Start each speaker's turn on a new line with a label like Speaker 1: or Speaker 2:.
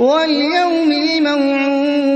Speaker 1: وَالْيَوْمِ الْمَوْعُودِ